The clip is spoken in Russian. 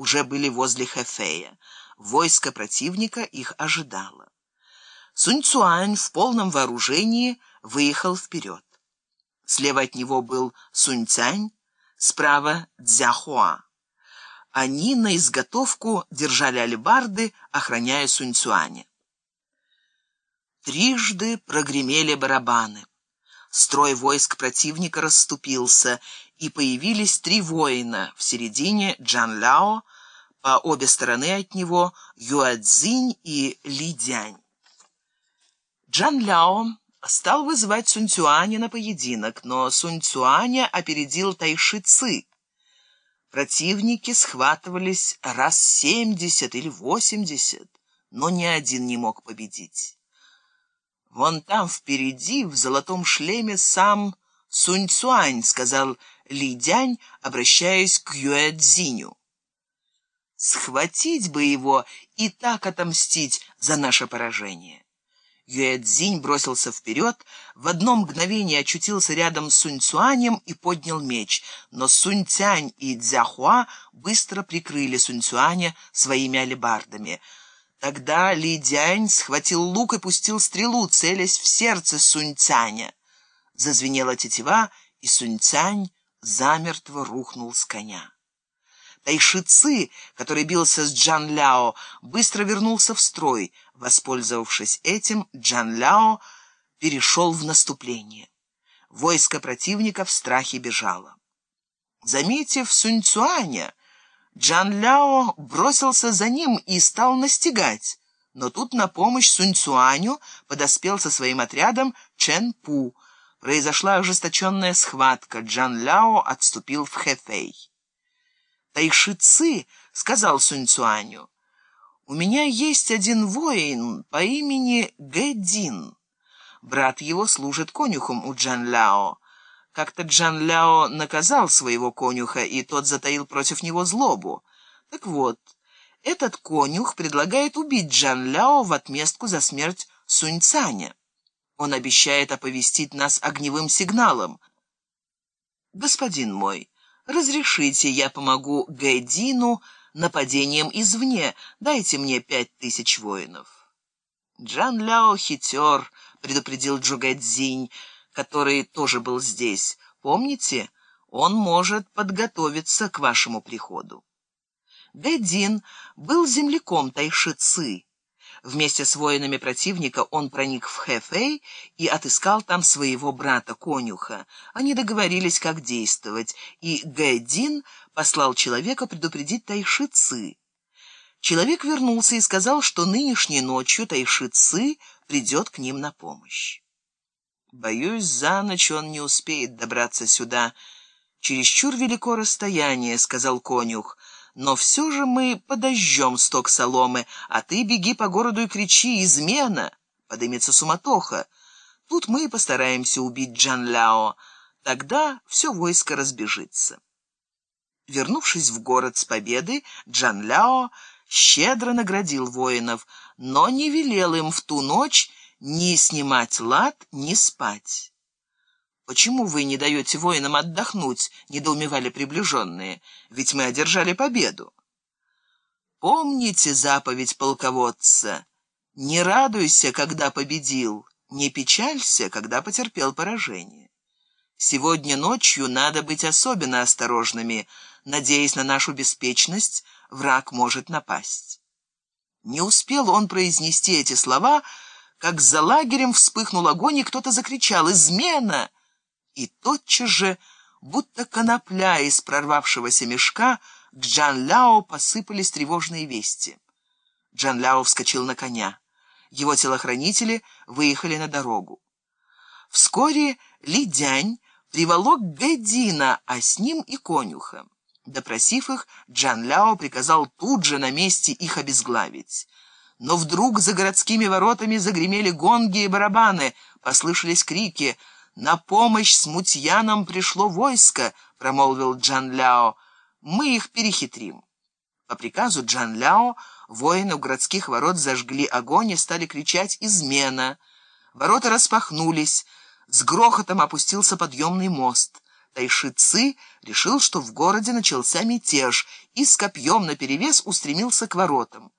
уже были возле Хэфея. Войско противника их ожидало. Сунь Цуань в полном вооружении выехал вперед. Слева от него был Сунь Цянь, справа Цзяхуа. Они на изготовку держали алебарды, охраняя Сунь Цуаня. Трижды прогремели барабаны. Строй войск противника расступился, и появились три воина в середине Джан Ляо, по обе стороны от него Юадзинь и Ли Дянь. Джан Ляо стал вызывать Сунь Цюаня на поединок, но Сунь Цюаня опередил Тайши Ци. Противники схватывались раз семьдесят или восемьдесят, но ни один не мог победить. «Вон там впереди, в золотом шлеме, сам Сунь Цуань», — сказал Ли Дянь, обращаясь к Юэцзиню. «Схватить бы его и так отомстить за наше поражение». Юэцзинь бросился вперед, в одно мгновение очутился рядом с Сунь Цуанем и поднял меч, но Сунь Цянь и Цзяхуа быстро прикрыли Сунь Цуаня своими алебардами — Тогда Ли Дянь схватил лук и пустил стрелу, целясь в сердце Сунь-Цаня. Зазвенела тетива, и Сунь-Цань замертво рухнул с коня. Тайши Ци, который бился с Джан Ляо, быстро вернулся в строй. Воспользовавшись этим, Джан Ляо перешел в наступление. Войско противника в страхе бежало. Заметив Сунь Цуаня, Джан Ляо бросился за ним и стал настигать. Но тут на помощь Сунь Цуаню подоспел со своим отрядом Чен Пу. Произошла ожесточенная схватка. Джан Ляо отступил в Хэфэй. Тайши Ци сказал Сунь Цуаню, «У меня есть один воин по имени Гэдин. Брат его служит конюхом у Джан Ляо. Как-то Джан Ляо наказал своего конюха, и тот затаил против него злобу. Так вот, этот конюх предлагает убить Джан Ляо в отместку за смерть Сунь Цаня. Он обещает оповестить нас огневым сигналом. Господин мой, разрешите, я помогу Гэдину нападением извне. Дайте мне пять тысяч воинов. Джан Ляо хитер, предупредил Джугэдзинь, который тоже был здесь. Помните, он может подготовиться к вашему приходу. Гэдин был земляком Тайшицы. Вместе с воинами противника он проник в Хэфэй и отыскал там своего брата-конюха. Они договорились, как действовать, и Гэдин послал человека предупредить Тайшицы. Человек вернулся и сказал, что нынешней ночью Тайшицы придет к ним на помощь. Боюсь, за ночь он не успеет добраться сюда. Чересчур велико расстояние, — сказал конюх. Но все же мы подожжем сток соломы, а ты беги по городу и кричи «Измена!» Подымется суматоха. Тут мы и постараемся убить Джан Ляо. Тогда все войско разбежится. Вернувшись в город с победы, Джан Ляо щедро наградил воинов, но не велел им в ту ночь ни снимать лад, ни спать. «Почему вы не даете воинам отдохнуть?» — недоумевали приближенные. «Ведь мы одержали победу». «Помните заповедь полководца? Не радуйся, когда победил, не печалься, когда потерпел поражение. Сегодня ночью надо быть особенно осторожными. Надеясь на нашу беспечность, враг может напасть». Не успел он произнести эти слова — как за лагерем вспыхнул огонь, и кто-то закричал «Измена!» И тотчас же, будто конопля из прорвавшегося мешка, к Джан Ляо посыпались тревожные вести. Джан Ляо вскочил на коня. Его телохранители выехали на дорогу. Вскоре Ли Дянь приволок Гэдина, а с ним и конюха. Допросив их, Джан Ляо приказал тут же на месте их обезглавить. Но вдруг за городскими воротами загремели гонги и барабаны, послышались крики. «На помощь смутьянам пришло войско», — промолвил Джан Ляо. «Мы их перехитрим». По приказу Джан Ляо воины у городских ворот зажгли огонь и стали кричать «Измена!». Ворота распахнулись, с грохотом опустился подъемный мост. Тайши Ци решил, что в городе начался мятеж, и с копьем наперевес устремился к воротам.